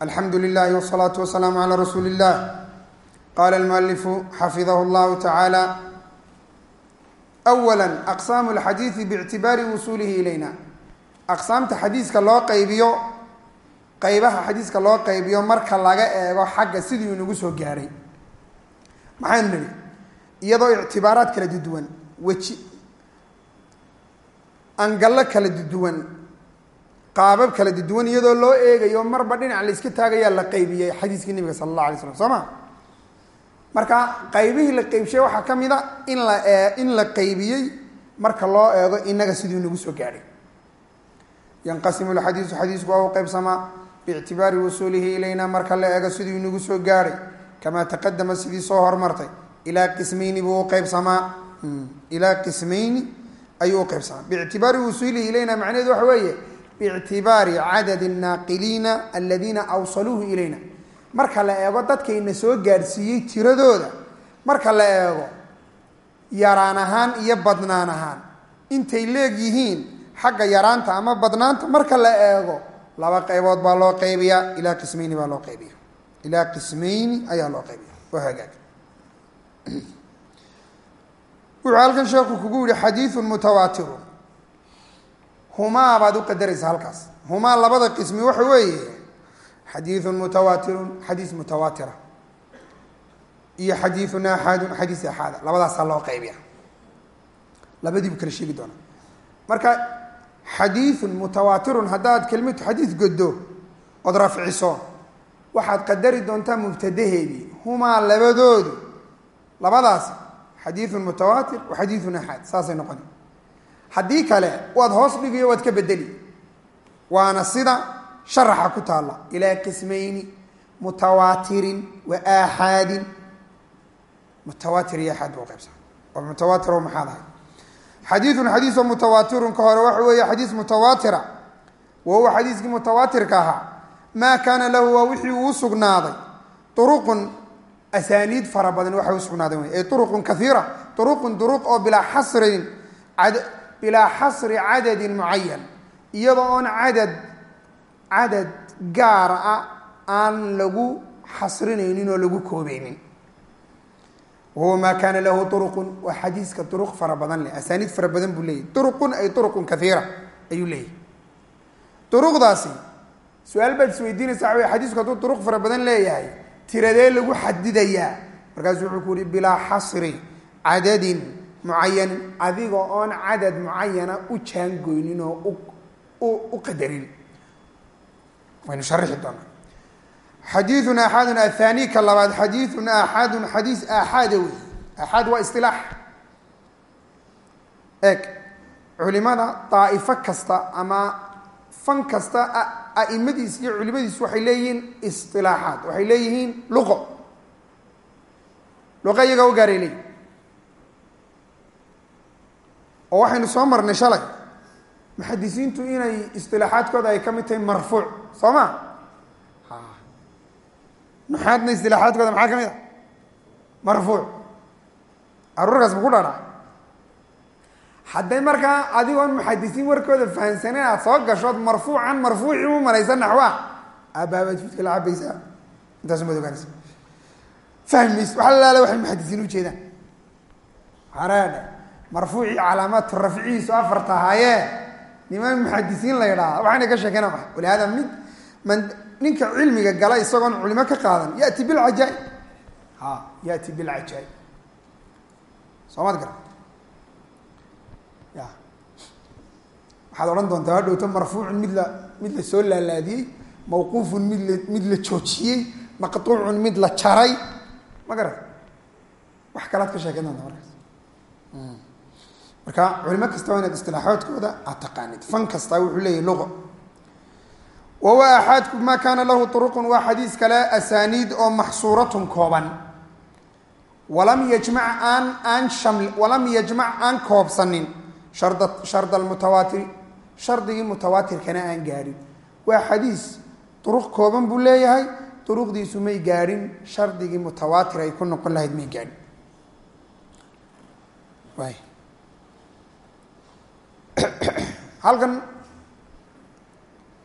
alxamdu lilahi wsalaatu wasalaamu calaa rasuuli illah qaala almualifu xafidahu llahu tacaala awala aqsaamu lxadiidi biictibaari wusuulihi ilayna aqsaamta xadiiska loo qaybiyo qeybaha xadiiska loo qaybiyo marka laga eego xagga sidii inagu soo gaadhay maxaynu nidhi iyadoo ictibaaraad kala duduwan weji angallo kala duduwan qaabab kala duduwan iyadoo loo eegayo marba dhinac la iska taagayaa la qaybiyey xadiiskii nabiga sala allah alay slam soo ma? Marka qaybihii la qeybshay waxaa ka mid a in la in la qaybiyey marka loo eego inaga siduu inagu soo gaadhay. Yanqasimu lxadiisu xadiisku waa u biictibaari wusuulihi ilayna marka la eego siduu inagu soo gaadhay. Kamaa taqadama sidii soo hormartay ilaa qismayni buu uqeybsamaa ilaa qismayni ayuu uqeybsamaa biictibaari wusuulihi ilayna macnaheedu waxa weeye biictibaari cadadi naaqiliina aladiina awsaluuhu ilayna marka la eego dadkayna soo gaadhsiiyey tiradooda marka la eego yaraan ahaan iyo badnaan ahaan intay leegyihiin xagga yaraanta ama badnaanta marka la eego laba qaybood baa loo qaybiyaa ilaa qismayni baa loo qaybiya ilaa qismayni ayaa loo qaybiya oo wuxuu halkan sheekhu kugu yihi xadiiun mutawaatirun humaa baad u qadaraysa halkaas. Humaa labada qismi waxa weeye xadiiun mutawaatirun xadiis mutawaatira. Iyo xadiiun axaadun xadiis axaada. Labadaasaa loo qaybiya labadiibu kala sheegi doonaa. Marka xadiiun mutawaatirun haddaad kelmatu xadiis goddo ood rafciso waxaad qadari doontaa mubtadaheedii. Humaa labadoodu labadaas xadiiun mutawaatir wa xadiiun axaad. Saasay noqoni haddii kale waad hoos dhigiyo waad ka bedeli. Waana sida sharaxa ku taalla. Ilaa qismayni mutawaatirin wa aaxaadin mutawaatir iyo axaad buu qaybsa oo maxaad ahay? Xadiiun xadiisoo mutawaatirun ka hore waxa weeye xadiis mutawaatira wa huwa xadiiskii mutawaatirka ahaa. Maa kaana lahu waa wixii uu sugnaaday. Uruqun asaaniid fara badan waxay usugnaaden wey ay uruqun kaiira uruqun duruq oo bilaa xasrin bilaa xasri cadadin mucayan iyadoo oon cadad cadad gaara ah aan lagu xasrinaynin oo lagu koobeynin. Wahuwa maa kaana lahu uruqun waa xadiiska uruq fara badan leh asaaniid fara badan buu leeyahy uruqun ay uruqun kaiira ayuu leeyahy uruqdaasi su'aal baad isweydiinaysa waxa wey xadiisku hadduu uruq fara badan leeyahay tiradee lagu xadidayaa markaasu wuxuu ku yihi bilaa xasri cadadin mucayanin adiga oon cadad mucayana u jaangoynin oo u qadarin. Waynu sharixi doonaa. Xadiiun aaxaadun athani ka labaad xadiiun aaxaadun xadiis aaxaada wey aaxaad waa isilaax eeg culimada daa'ifo kasta ama fan kasta a'imadiis iyo culimadiis waxay leeyihiin isilaaxaad waxay leeyihiin luqo. Luqa u gaaray leeyihiin oo waxaynu soo marnay shalay. Muxadisiintu inay istilaaxaadkooda ay ka mid tahay marfuuc soo ma? Nuxaadna istilaaxaadkooda maxaa ka mid a? Marfuuc. Caruurkaas ma ku dhadha hadday markaa adigoon muxadisiin warkooda fahamsaneyn aad soo gashood marfuucan marfuucii u malaysa naxwa aabaabaad judka la cabaysaa intaas maad ogaanaysa fahmays waxa lalaala waxay muxadisiin ujeedaan hareedhe marfuucii calaamaadtu rafcihiisu afarta ahaayee niman muxadisiin la ydhaha waxayna ka sheekeyna maa walihaada mid man ninka cilmiga gala isagoon culimo ka qaadan yati bilcajaa ha yati bilcajaa soo maad gara ya. Waxaad odhan doontaa ha dhowto marfuucun mid la mid la soo laalaadiyey mawquufun mid la mid la joojiyey maqtuucun mid la jaray. Ma garat wax kalaad ka sheekeyn doontaa markaas marka culimo kasta waa inaad istilaaxoodkooda aad taqaanid fan kasta wuxuu leeyahy luqo wahuwa aaxaadku maa kaana lahu uruqun waa xadiis kale asaaniid oo maxsuuratun kooban. Walam yajmac aan aan sham walam yajmac aan koobsanin sharda sharda almutawaatiri shardigii mutawaatirkana aan gaadhin waa xadiis duruq kooban buu leeyahay duruqdiisu may gaadhin shardigii mutawaatir ay ku noqon lahayd may gaadhin halkan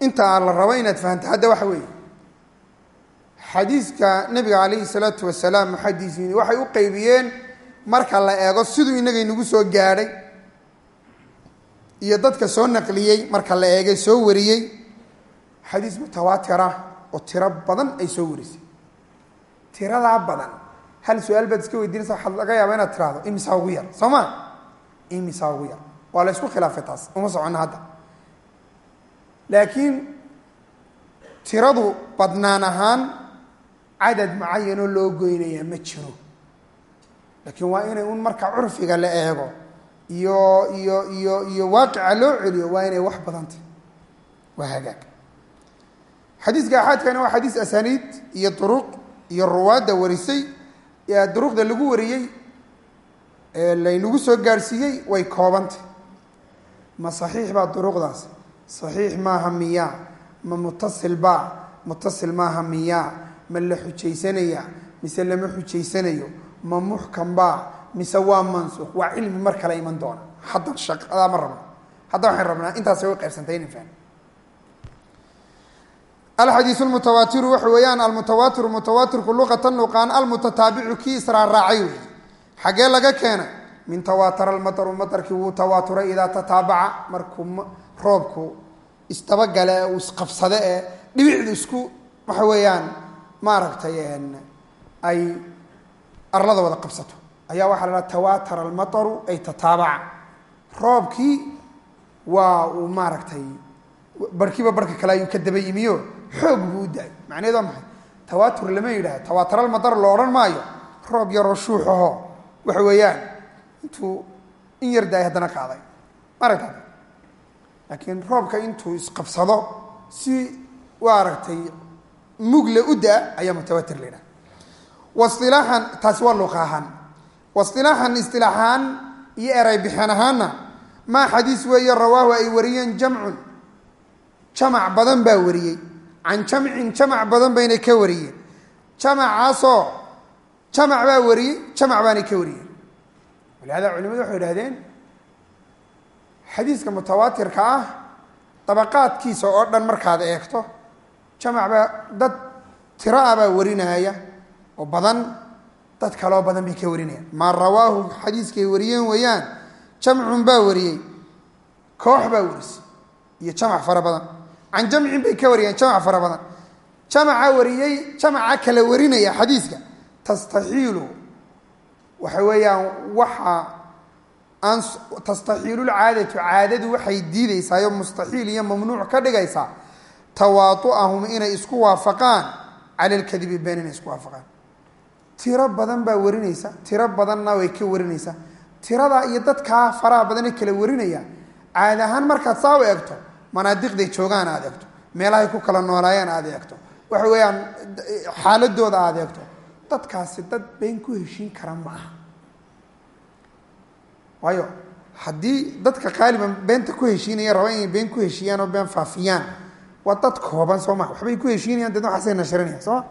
intaa la rabo inaad fahamta hadda waxa weeye. Xadiiska nebiga calayhi salaatu wasalaam muxadisiin waxay u qeybiyeen marka la eego siduu inaga inagu soo gaadhay iyo dadka soo naqliyey marka la eegay soo wariyey. Xadiis mutawaatira oo tiro badan ay soo warisay. Tiradaa badan. Hal su'aal baad iska weydiinaysa waxaad laga yaaba inaad tirahdo imisaa ugu yar? Soo ma? Imisaa ugu yar waa la ysku khilaafay taas uma socono hadda. Laakiin tiradu badnaan ahaan cadad mucayanoo loo goynayaa ma jiro. Laakiin waa inay un marka curfiga la eego iyo iyo iyo iyo waaqica loo celiyo waa inay wax badantay waa hagaag. Xadiiska axaadkani waa xadiis asaniid iyo duruq iyo ruwaadda warisay. Duruqda lagu wariyey ee laynagu soo gaadhsiiyey way koobantay ma saxiix baa duruqdaas? Saxiix maaha miyaa? Ma mutasil baa? Mutasil maaha miyaa? Ma la xujaysanaya mise lama xujaysanayo ma muxkam baa? Mise waa mansuuq waa cilmi mar kale iman doona. Hadda shaqadaa ma rabno. Hadda waxaan rabnaa intaasay u qaybsantay ina fahn alxadiisu lmutawaatiru waxa weeyaan almutawaatiru mutawaatirku luqatan luqaan almutataabicu kii israarraacay wey xaggee laga keena min tawaatara almataru matarkii wuu tawaaturay idaa tataabaca markuu roobku isdabagale uu isqabsade ee dhibicdu isku waxa weeyaan maaragtay ay arlada wada qabsato. Ayaa waxaa la haha tawaatara almataru ay tataabaca. Roobkii waa uu maaragtay barhkiiba barhka kale ayuu ka daba yimiyo xoog buu u da'ay waa maxay? Tawaatur lama yidhaha tawaataral madar lo odhan maayo roob yaroo shuuxaho waxa weeyaan intuu in yar daay haddana qaaday maaragta laakiin roobka intuu isqabsado si wa aragtay mugle u da ayaa mutawaatir la yidhaha wasilaaxan taasi waa luqa ahaan wasilaaxan iyo eray bixeen ahaanna maa xadiis weeye rawaahu ay wariyeen jamcun. Jamac badan baa wariyey. Can jamcin jamac badan bayna ka wariyeen. Jamacaasoo jamac baa wariyey jamac baanay ka wariyeen walihada culimadu waxay idhahdeen xadiiska mutawaatirka ah dabaqaadkiisa oo dhan markaad eegto jamac baa dad tiro ah baa warinaya oo badan dad kaloo badan bay ka warinayaan maa rawaahu xadiiskay wariyeen weeyaan jamcun baa wariyey koox baa warisay iyo jamac fara badan can jamcin bay ka wariyeen jamac fara badan jamaca wariyey jamaca kala warinaya xadiiska tastaxiilu waxa weeyaan waxa aan tastaxiilulcaadatu caadadu waxay diideysaa oo iyo mamnuuc ka dhigaysaa tawaatu'ahum inay isku waafaqaan cala lkadibi been inay isku waafaqaan. Tiro badan baa warinaysa tiro badanna way ka warinaysaa tiradaa iyo dadkaa faraha badane kala warinaya caadi ahaan markaad saa eegto manaadiqday joogaan aad eegto meelahay ku kala noolaayeen aad eegto. Waxa weeyaan xaaladooda aad eegto dadkaasi dad been ku heshiin kara ma aha waayo haddii dadka qaaliban beenta ku heshiinaya raba inay been ku heshiiyaan oo been faafiyaan waa dad kooban soo maa waxbay ku heshiinayaan deedna waxaasay nasharinayaan soo ma?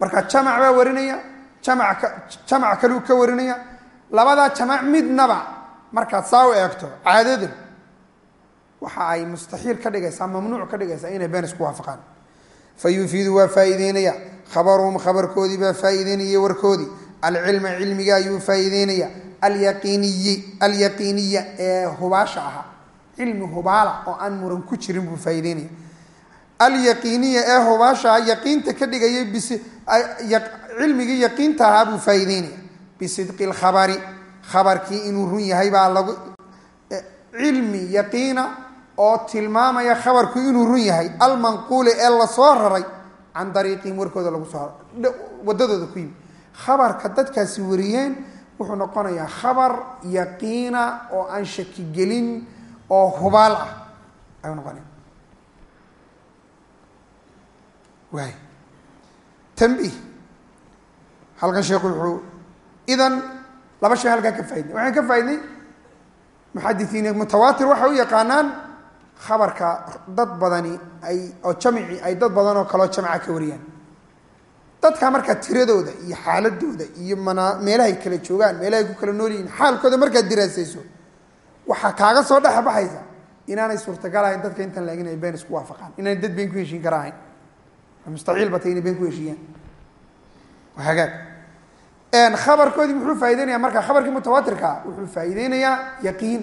Marka jamac baa warinaya jamac ka jamac kaluu ka warinaya labadaa jamac midnaba markaad saa u eegto caadadu waxa ay mustaxiil ka dhigaysaa mamnuuc ka dhigaysaa inay been isku waafaqaan fa yufiidu waa faa'iideynaya. Khabaruhum khabarkoodii baa faa'iideynaya warkoodii. Alcilma cilmiga ayuu faa'iideynaya. Alyaqiiniyi alyaqiiniya ee hubaasha ahaa. Cilmi hubaala oo aan muran ku jirin buu faa'iideynaya. Alyaqiiniya ee hubaasha yaqiinta ka dhigayay bis cilmigii yaqiinta ahaa buu faa'iideynaya. Bisidqi lkhabari khabarkii inuu run yahay baa lagu cilmi yaqiina oo tilmaamaya khabarku inuu run yahay almanquuli ee la soo raray can dariiqihim warkooda lagu soo wadadooda ku yimi khabarka dadkaasi wariyeen wuxuu noqonayaa khabar yaqiina oo aan shaki gelin oo hubaal ah ayuu noqonaya waay tambiih halkan sheekhu wuxuu idan laba shay halkaa ka faidnay waxaan ka faa'idnay muxadisiin mutawaatir waxay u yaqaanaan khabarka dad badani ay oo jamici ay dad badan oo kaleo jamca ka wariyaan. Dadka markaa tiradooda iyo xaaladooda iyo mana meelahay kala joogaan meelahay ku kala nool yihiin xaalkooda markaad diraasayso waxaa kaaga soo dhex baxaysa inaanay suurtagal ahayn dadka intan laagin ay been isku waafaqaan inaanay dad been ku heshiin kara ahayn mustaxiil batay inay been ku heshiiyaan. Hagaag. Khabarkoodii muxuu faa'ideynaya? Marka khabarkii mutawaatirkaa wuxuu faa'iideynayaa yaqiin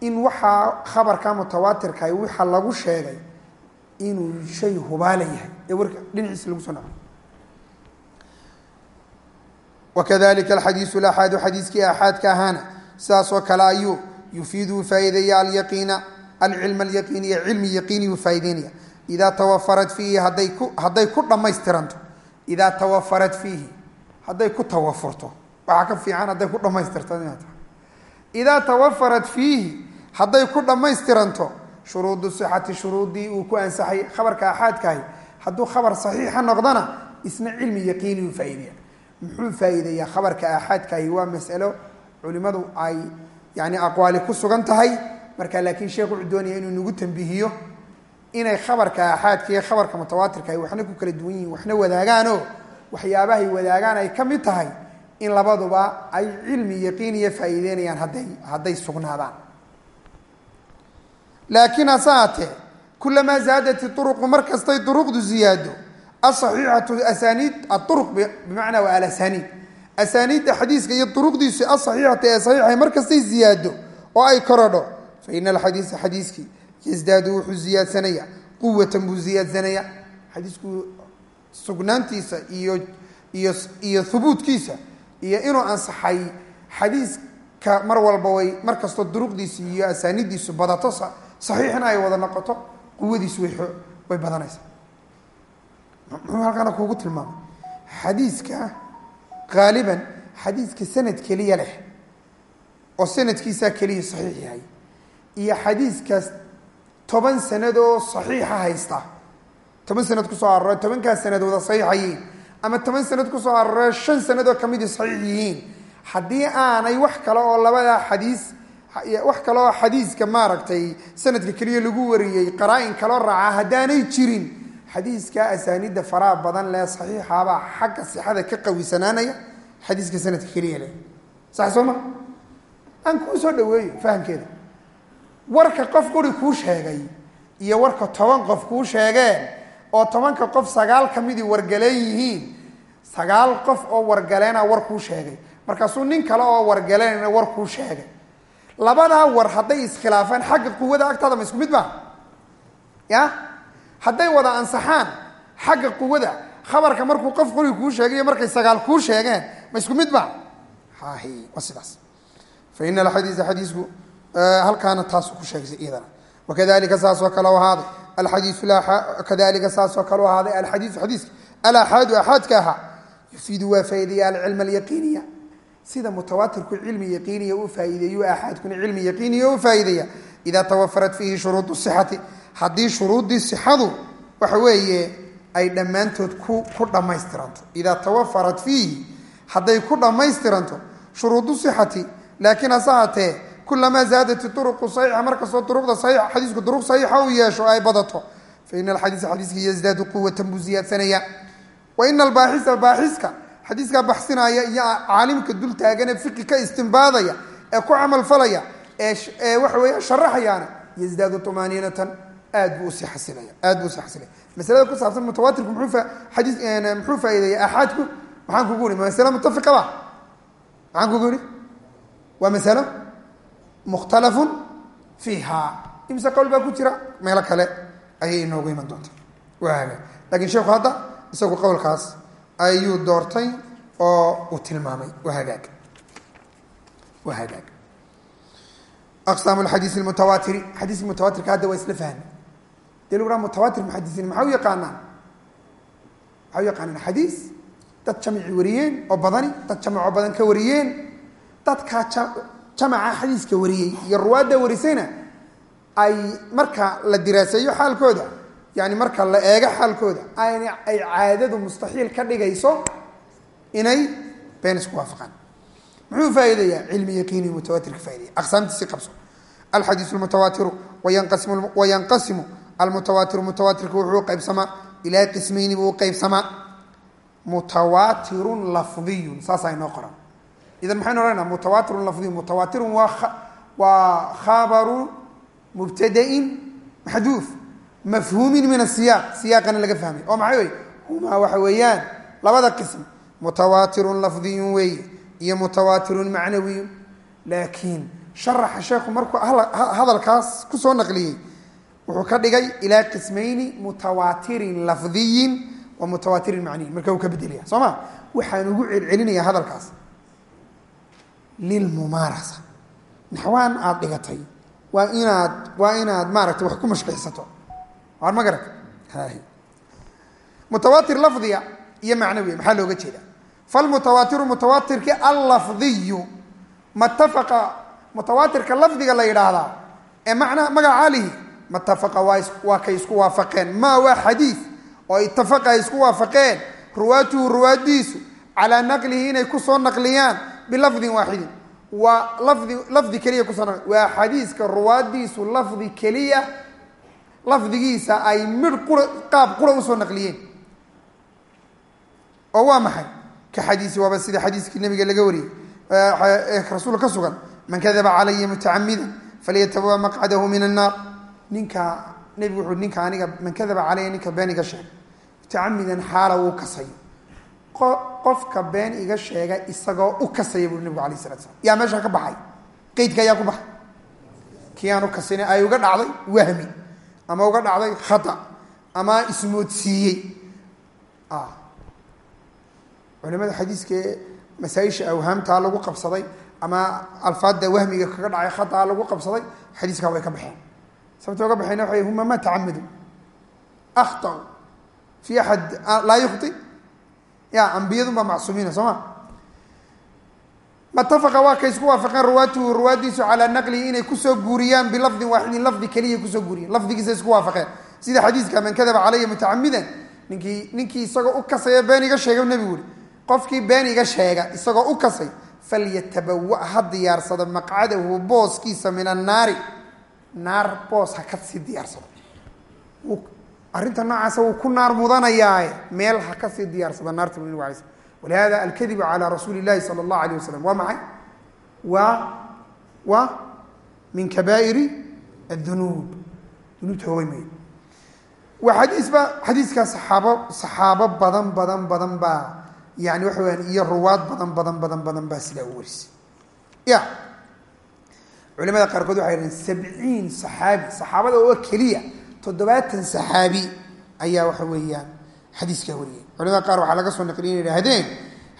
in waxaa khabarka mutawaatirka waxa lagu sheegay inuu shay hubaala yahay. Ee warka dhinaciisa lagu soo naco wakadalika alxadiisu axaadu xadiiskii aaxaadka ahaana sidaasoo kale ayuu yufiidu faa'iideeya alyaqiina alcilm alyaqiiniya cilmi yaqiiniyuu faa'ideynaya idaa tawafarat fiihi hadday ku hadday ku dhammaystiranto. Idaa tawafarat fiihi hadday ku tawafurto. Waxaa ka fiican hadday ku dhammaystirto idaa tawafarat fiihi hadday ku dhammaystiranto shuruudu sixati shuruudii uu ku ansaxay khabarka axaadkaahi hadduu khabar saxiixa noqdona isna cilmi yaqiiniyuu faa'iideya muxuu faa'iideeyaa khabarka aaxaadkaahi waa masalo culimadu ay yani aqwaali ku sugan tahay. Marka laakiin sheekh wuxuu doonaya inuu nagu tambihiyo inay khabarka aaxaadka iyo khabarka mutawaatirka ay waxna ku kala duwan yihiin waxna wadaagaanoo waxyaabahay wadaagaan ay ka mid tahay in labaduba ay cilmi yaqiiniya faa'iideynayaan hadday hadday sugnaadaan laakiin hase haatee kulamaa zaadat iuruqu mar kastay duruqdu ziyaado asaxiixatu asaniid auruq bimacnaa waa alasaniid asaaniidda xadiiska iyo duruqdiisu asaxiixata ee saxiixay mar ziyaado oo ay korodho fa ina alxadiisa xadiiskii yasdaadu wuxuu ziyaadsanaya quwatan buu ziyaadsanaya xadiisku sugnaantiisa iyo iyo iyo hubuudkiisa iyo inuu ansaxay xadiiska mar walba way mar kastoo duruqdiisi iyo asaaniiddiisu badato saxiixna ay wada noqoto quwadiisu way way badanaysaa muxuu halkaana kuugu tilmaamay? Xadiiska haaliban xadiiska sanad keliya leh oo sanadkiisaa keliya saxiix yahay iyo xadiiskaas toban sanadoo saxiixa haysta. Toban sanad ku soo arore tobankaas sanad wada saxiixayiin ama toban sanad ku soo arore shan sanadoo kamidii saxiix yihiin. Haddii aanay wax kale oo labadaa xadiis wax kale oo xadiiska maaragtay sanadka keliya lagu wariyey qaraa-in kaloo raaca haddaanay jirin. Xadiiska asaaniidda faraha badan leh saxiixabaa xagga sixada ka qawisanaanaya xadiiska sanadka keliya leh. Sax soo ma? Aan kuu soo dhaweeyo fahamkeeda. Warka qof quri kuu sheegay iyo warka toban qof kuu sheegeen oo tobanka qof sagaal ka midii wargaleen yihiin sagaal qof oo wargaleena war kuu sheegay. Markaasuu nin kale oo wargaleenna war kuu sheegay labadaa war hadday iskhilaafaan xagga quwada agtaada ma isku mid ba ya? Hadday wada ansaxaan xagga quwada khabarka markuu qof quri kuu sheegay markay sagaal kuu sheegeen ma isku mid ba hahi waa fa ina alxadiisa xadiisku halkaana taasu ku sheegay iyadana. Wakadalika saasoo kale ahaaday alxadiisu kadalika saasoo kale ahaaday alxadiisu xadiiska alaxaadu axaadka ahaa yufiidu waa faa'ideeya alcilma alyaqiiniya sida mutawaatirku cilmi yaqiiniya u faa'iideeyo axaadkuna cilmi yaqiiniya u faa'iideeya. Idaa tawafarat fiihi shuruudu sixati haddii shuruuddii sixadu waxa weeye ay dhammaantood ku dhammaystiranto. Idaa tawafarat fiihi hadday ku dhammaystiranto shuruudu sixati laakiin hase haatee kulamaa zaadat iuruqu saxiixa markastoo duruqda saxiixa xadiisku duruq saxiixa uu yeesho ay badato. Fa ina alxadiisa xadiiska yazdaadu quwatan buu ziyaadsanaya. Wa ina albaaxisa baaxiska xadiiskaa baxsinaya iyo caalimka dul taagane fiqi ka istimbaadaya ee ku camalfalaya ee waxa weeye sharaxayaana yazdaadu tumaaniinatan aad buu u sii xasilaya aad buu u sii xasilaya. Masalada ku saabsan mutawaatirku muxuu xadiis muxuu faa'iideeya axaadku? Maxaan kugu ihi ma masale mutafiqa maxaan kugu ihi waa masalo mukhtalafun fiiha. Imse qowl baa ku jira? Meelo kale ayay inoogu iman doonta waa haga lakiin sheekhu hadda isagu qowlkaas ayuu doortay oo uu tilmaamay. Waa hagaag. Waa hagaag. Aqsaamu lxadiis lmutawaatiri xadiiska mutawaatirka hadda waa isla fahmi. Dee lagu dhaha mutawaatir muxadisiin maxaa u yaqaanaan? Maxaa u yaqaanaan? Xadiis? Dad jamici wariyeen oo badani dad jamacoo badan ka wariyeen. Dadkaa jamaca xadiiska wariyey iyo ruwaadda warisayna ay marka la diraaseeyo xaalkooda yani marka la eego xaalkooda an ay caadadu mustaxiil ka dhigayso inay been isku waafaqaan. Muxuu faa'iidayaa cilmi yaqiini mutawaatir ka faaidaya aqsaamtiisi qabso. Alxadiisu lmutawaatiru wayanqasimu almutawaatiru mutawaatirka wuxuu qaybsamaa ilaa qismayni buu qaybsamaa. Mutawaatirun lafdiyun saasaa inoo qoran. Idan maxaynu odhanaa mutawaatirun lafdiyun mutawaatirun waa waa khabaru mubtadain maxduuf mafhuumin min asiyaaq siyaaqana laga fahmay oo maxay wey humaa waxa weeyaan labada qism mutawaatirun lafdiyun weeye iyo mutawaatirun macnawiyun laakiin sharaxa sheekhu markuu hadalkaas ku soo naqliyey wuxuu ka dhigay ilaa qismayni mutawaatirin lafdiyin wa mutawaatirin macniyin marka uu ka bedelaya soo ma waxaan ugu celcelinaya hadalkaas lilmumaarasa naxwaan aada dhigatay waa inaad waa inaad maaragtay wax ku mashqixsato waar ma garat mutawaatir lafdiga iyo macnawiya maxaa looga jeeda falmutawaatiru mutawaatirki allafdiyu matafaqa mutawaatirka lafdiga la yidhaahdaa ee macnaa magacaalihi matafaqa waa kay isku waafaqeen. Maa waa xadiid oo itafaqa ay isku waafaqeen. Ruwaatuhu ruwaadiisu calaa naqlihi inay ku soo naqliyaan bilafdin waaxidin waa lafdi lafdi keliya ku soo naqli waa xadiiska ruwaadiisu lafdi keliya lafdigiisa ay midh qura qaab qura u soo naqliyeen. Oo waa maxay? Ka xadiisi waaba sida xadiiskii nabiga laga wariyey. Rasuul ka sugan man kadaba calaya mutacamidan falyatabawa maqcadahu min annaar. Ninka nebigu wuxuu ninka aniga man kadaba calaya ninka been iga sheega mutacamidan xaala wuu kasay. Qofka been iga sheega isagoo u kasaya buri nebigu alayh salatu slam yaa meesha ka baxay? Qeydka ayaa ku baxay? Kii aan u ay uga dhacday wahmi ama uga dhacday khata. Ama ismoodsiiyey. Culimada xadiiskaee masaaisha awhaamtaa lagu qabsaday ama alfaadda wahmiga kaga dhacay khataa lagu qabsaday xadiiskaa way ka baxeen. Sababta oga baxeen waa huma ma tacamadu akhau fi axad laa yukhti. Ya ambiyadun baa macsuumiina soo ma? Matafaqa waa kay isku waafaqeen ruwaatuhu ruwaadiisu calaa naqlihi inay ku soo guuriyaan bilafdin waaxidin lafdi keliya ku soo guuriyeen lafdigiisa isku waafaqeen. Sida xadiiska man calaya mutacamidan ninkii ninkii isagoo u kasaya been iga sheega nebigu uri qofkii been iga sheega isagoo u kasay falyatabawa ha diyaarsado maqcadahu booskiisa min annaari. Naar boos ha ka diyaarsado. Arrinta noocaasa wuu ku naar mudanayaaye meel ha ka sii diyaarsado naarta bu nabig alay slam walihada alkadibu calaa rasuuli llahi sala allahu alayh wasalam waa maxay waa waa min kabaa'iri adunuub dunuubta waaweyn wey waa xadiisba xadiiskaa saxaabo saxaabo badan badan badan baa yani waxa weyaan iyo ruwaad badan badan badan badan baa sidaa u warisay ya culimada qaarkood waxay dhaheen sabciin saxaabi saxaabada oo keliya toddobaatan saxaabi ayaa waxa weeyaan xadiiskaa wariyay. Culimada qaar waxaa laga soo naqliya inay idhahdeen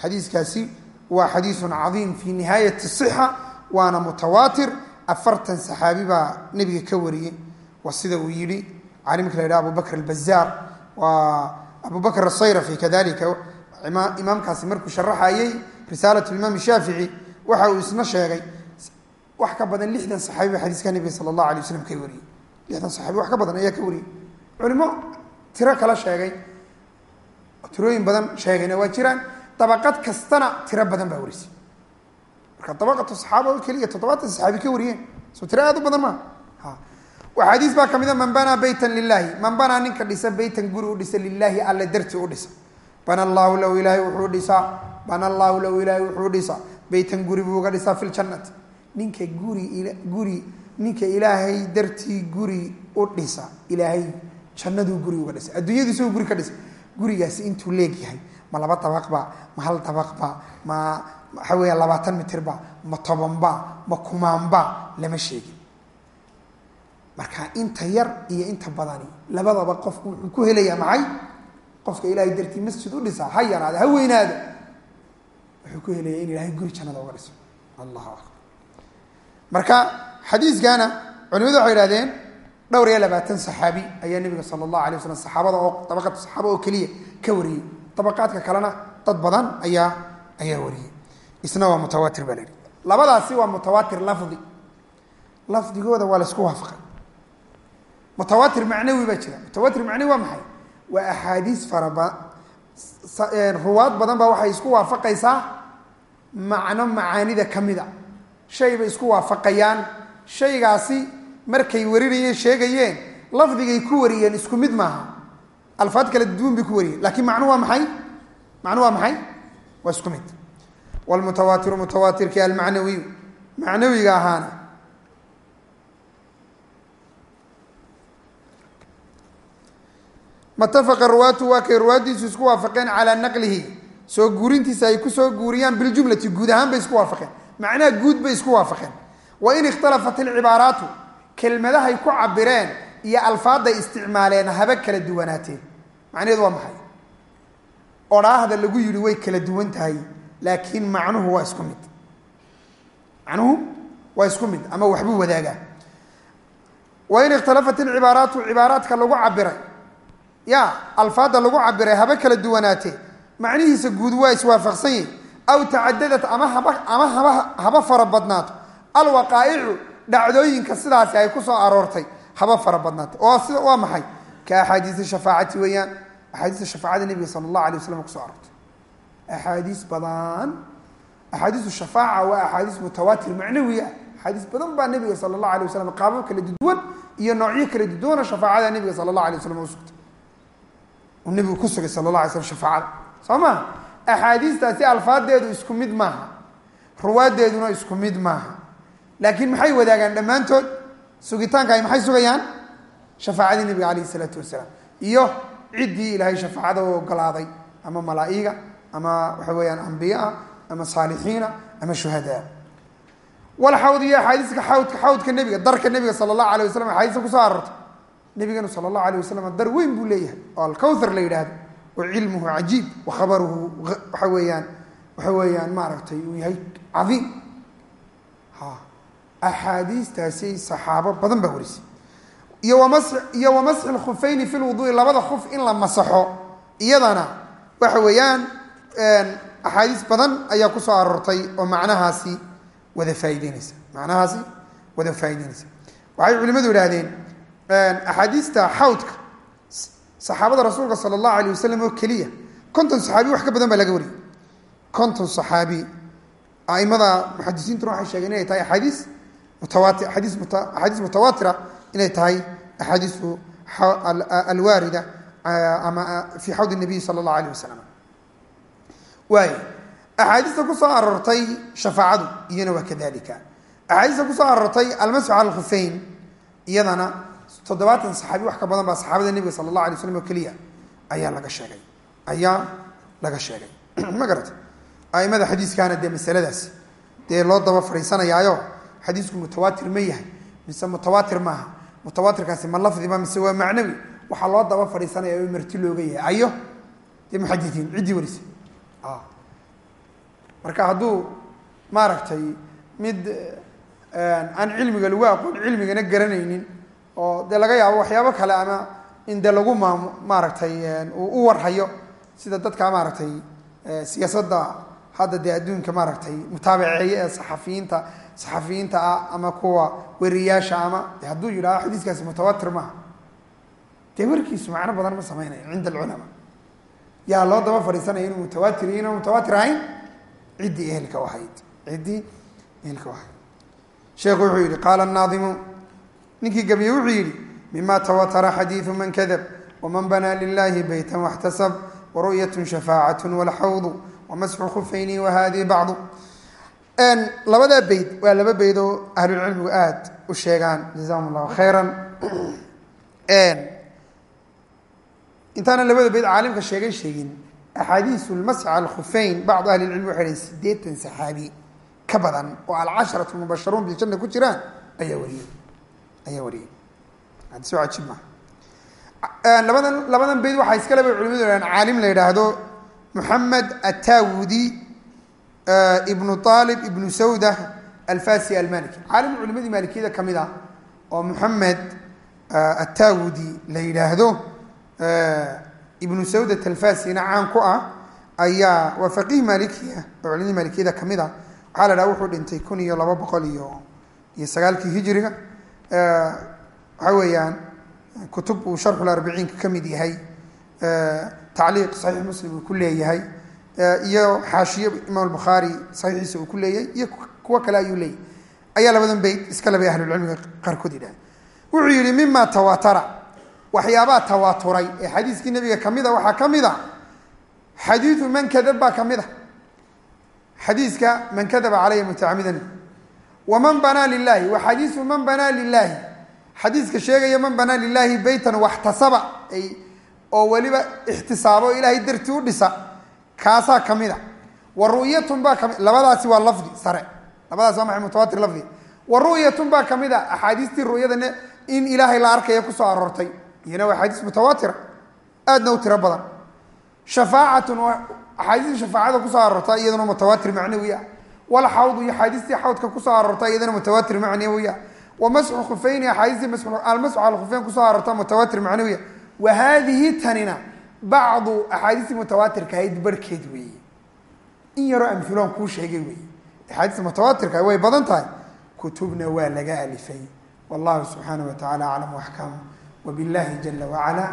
xadiiskaasi waa xadiisun cadiim fii nihaayati sixa waana mutawaatir. Afartan saxaabi baa nebiga ka wariyey waa sida uu yidhi caalimka la yidhaha abu bakr albazaar. Waa abu bakr asayrafi kadalika imaamkaasi markuu sharaxayey risaalat imaam shaafici waxa uu isna sheegay wax ka badan lixdan saxaabi ba xadiiska nebiga sala allahu alay waslam ka wariyey lixdan saxaabi wax ka badan ayaa ka wariyey culimo tiro kala sheegay tirooyin badan sheegayna waa jiraan. Dabaqad kastana tiro badan baa warisay marka dabaqatu saxaaba keliya toddobaatan saxaabi ka wariyeen soo tiro aad u badan maa xadiis baa kamida man banaa beytan lilahi man banaa ninka dhisa beytan guri u dhisa lilaahi alle darti u dhisa. Bana allaahu lahu ilaahay wuxuu dhisaa. Bana allaahu lahu ilaahay wuxuu dhisaa. Beytan guri buu uga dhisaa fi ljannati ninka guri guri ninka ilaahay dartii guri u dhisa ilaahay jannaduu guri uga dhisa. Adduunyadu isagoo guri ka dhisa gurigaasi intuu leegyahay ma laba dabaqba ma hal dabaqba ma waxa weya labaatan mitirba ma tobanba ma kumaanba lama sheegin. Marka inta yar iyo inta badani labadaba qofku wuxuu ku helayaa maxay? Qofka ilaahay dartii masjid u dhisaa ha yaraada ha weynaado wuxuu ku helayaa in ilaahay guri jannada uga dhiso. Allahu akbar. Marka xadiiskana culimadu waxay ihahdeen dhowr iyo labaatan saxaabi ayaa nebiga sala allahu alay waslam saxaabada oo dabaqad saxaaba oo keliya ka wariyey. Dabaqaadka kalena dad badan ayaa ayaa wariyey. Isna waa mutawaatir baa la yihi labadaasi waa mutawaatir lafdi. Lafdigooda waa la isku waafaqay. Mutawaatir macnawi baa jira. Mutawaatir macnawi waa maxay? Waa axaadiis faraba ruwaad badan baa waxay isku waafaqaysaa macno macaanida ka mida shay bay isku waafaqayaan. Shaygaasi markay warinayeen sheegayeen lafdigay ku wariyeen isku mid maaha. Alfaad kala duwan bay ku wariyeen lakiin macnu waa maxay? Macnu waa maxay? Waa isku mid. Wlmutawaatiru mutawaatirkii almacnawiyu macnawiga ahaana. Matafaqa ruwaatu waa kay ruwaaddiisu isku waafaqeen calaa naqlihi. Soo guurintiisa ay ku soo guuriyaan biljumlati guud ahaan bay isku waafaqeen. Macnaha guud bay isku waafaqeen. Wa in ikhtalafat ilcibaaraatu kelmadahay ku cabireen iyo alfaadday isticmaaleen haba kala duwanaateen. Macnaheedu waa maxay? Odhaahda lagu yidhi way kala duwan tahay laakiin macnuhu waa isku mid. Macnuhu waa isku mid ama waxbuu wadaagaa. Wa in ikhtalafat ilcibaaraatu cibaaraadka lagu cabiray ya alfaadda lagu cabiray haba kala duwanaatee. Macnihiisa guud waa iswaafaqsan yihiin aw tacadadat ama haba ama haba haba fara badnaato. Alwaqaa'icu dhacdooyinka sidaasi ay ku soo aroortay haba fara badnaata oo sida waa maxay? Ka axaadiisi shafaacati weeyaan. Axaadiista shafaacada nebiga sala allah alay waslam ku soo aroortay. Axaadiis badan. Axaadiisu shafaaca waa axaadiis mutawaatir macnawi ah axaadiis badan baa nebiga sala allah alay waslam qaabab kala duwan iyo noocyo kala duwana shafaacada nebiga sala allah alay waslam usugtay uu nebigu ku sugay sala allah alay slam shafaacada. Soo ma? Axaadiistaasi alfaadeedu isku mid maaha. Ruwaadeeduna isku mid maaha laakiin maxay wadaagaan dhammaantood? Sugitaanka ay maxay sugayaan? Shafaacadii nebiga calayhi isalaatu wasalaam. Iyo ciddii ilaahay shafaacada u ogolaaday ama malaa'iga ama waxa weeyaan ambiyaa ama saalixiina ama shuhadaa. Walxawd iyo axaadiiska xawdka xawdka nebiga darka nebiga sala allahu alay waslam axaadiista ku soo aroortay nebiganu sala allahu alay wasalam dar weyn buu leeyahay. Oo alkawthar la yidhaahdo wa cilmuhu cajiib wa khabaruhu waxa weeyaan waxa weeyaan maaragtay uu yahay cadiim axaadiistaasi saxaabo badan baa warisay iyo wamas iyo wamasxi lkhufayni fi lwuduui labada khuf in la masaxo iyadana waxa weeyaan axaadiis badan ayaa ku soo aroortay oo macnahaasi wada faa'ideynaysa macnahaasi wada faa'ideynaysa waxay culimadu yidhaahdeen axaadiista xawdka saxaabada rasuulka sala allahu alayh wasalam oo keliya konton saxaabi wax ka badan baa laga wariyay konton saxaabi aimada muxadisiintuna waxay sheegeen inay tahay axaadiis axaadiis muta axaadiis mutawaatira inay tahay axaadiisu alwaarida fi xawd nabiy sala allahu alayh wasalam waay axaadiista ku soo aroortay shafaacadu iyana waa kadalika axaadiista ku soo aroortay almasxu cala iyadana toddobaatan saxaabi wax ka badan baa saxaabada nebiga sala allah alay slam oo keliya ayaa laga sheegay ayaa laga sheegay ma garata aimada xadiiskaana dee masaladaasi dee loo daba fadhiisanayaayo xadiisku mutawaatir ma yahay mise mutawaatir maaha? Mutawaatirkaasi ma lafdiba mise waa macnawi? Waxaa loo daba fadhiisanaya oo marti looga yahay. Ayo dee muxadiiin ciddii warisay marka hadduu maaragtay mid aan cilmiga lagu aqoon cilmigana garanaynin oo dee laga yaabo waxyaabo kale ama in dee lagu maam maaragtay uu u warhayo sida dadka maaragtay siyaasadda hadda dee adduunka maaragtay mutaabaceeye ee saxafiyiinta saxafiyiinta ah ama kuwa weriyaasha ama hadduu yidhahdo xadiiskaasi mutawatir maaha. Dee warkiisu macno badan ma samaynayo cinda alculamaa. Yaa loo daba fadhiisanaya inuu mutawaatir iyo mutawaatir ahayn? Ciddii ehelka ahayd. Ciddii ehelka ahayd. Sheekhu wuxuu yihi qaala naadimu ninkii gabiye wuxuu yidhi mima tawatara xadiidu man kadab waman banaa lilahi beyta waxtasab waru'yat shafaacat walxawdu wamasxu khufayni wahadihi bacdu. Labadaa beyd waa laba beyd oo ahlulcilmigu aada u sheegaan jazahum allahu khayra intaana labada beyd caalimka sheegay sheegin axaadiisu lmasx cala alkhufeyn bacdu ahli lcilmi waxay hahen sideetan saxaabi ka badan oo alcasharatu mubasharuun biljanna ku jiraan ayaa wariyey ayaa wariyey. Adis cajiib maa labadan labadan beyd waxaa iskale bay culimadu hahaan caalim la yidhaahdo moxamed atawudi ibnu aalib ibnu sawda alfasi almaliki. Caalim culimadii maalikiyada ka mid ah oo moxamed atawudi la yidhaahdo ibnu sawdat alfasina caan ku ah ayaa waa faqiih maalikiya oo culimadii maalikiyada ka mid ah. Waxaa la dhaha wuxuu dhintay kun iyo laba boqol iyo iyo sagaalkii hijiriga. Waxaa weeyaan kutub uu sharxularbiciinka ka mid yahay tacliiq saxiix muslim uu ku leeyahay iyo xaashiye imaam albukhaari saxiixiisa uu ku leeyahay iyo kuwo kale ayuu leeyahay. Ayaa labadan beyt iska labay ahlulcilmiga qaarkood yidhaha wuxuu yihi mima tawaatara waxyaabaa tawaaturay ee xadiiskii nabiga ka mid a waxaa ka mid a xadiidu man kadab baa ka mid a. Xadiiska man kadaba calaya mutacamidan waman banaa lilahi wa xadiisu man banaa lilahi xadiiska sheegaya man banaa lilahi beytan waxtasaba ay oo weliba ixtisaabo ilaahay dartii u dhisa kaasaa ka mid a. Wa ru'yatun baa kami labadaasi waa lafdi sare. Labadaasi waa maxay? Mutawatir lafdi. Wa ru'yatun baa ka mid a axaadiistii ru'yadane in ilaahay la arkaya ku soo aroortay. Iyana waa axaadiis mutawaatira aadna u tiro badan. Shafaacatun axaadiistii shafaacada ku soo aroorta iyadana mutawaatir macnawi ah iyo axaadiistii xawdka ku soo aroorta iyadana mutawaatir macnawi ah wa masxu khufeyni axaadiistii almasxu al khufeyn ku soo aroorta mutawaatir macnawi ah wa haadihi tanina bacdu axaadiistii mutawaatirka ahayd barhkeed weeye. In yaroo amhiloon kuu sheegay weeye. Axaadiista mutawaatirka way badan tahay kutubna waa laga alifay. Wallahu subxaanaه wa tacala aclam waxkam wbillahi jala wacala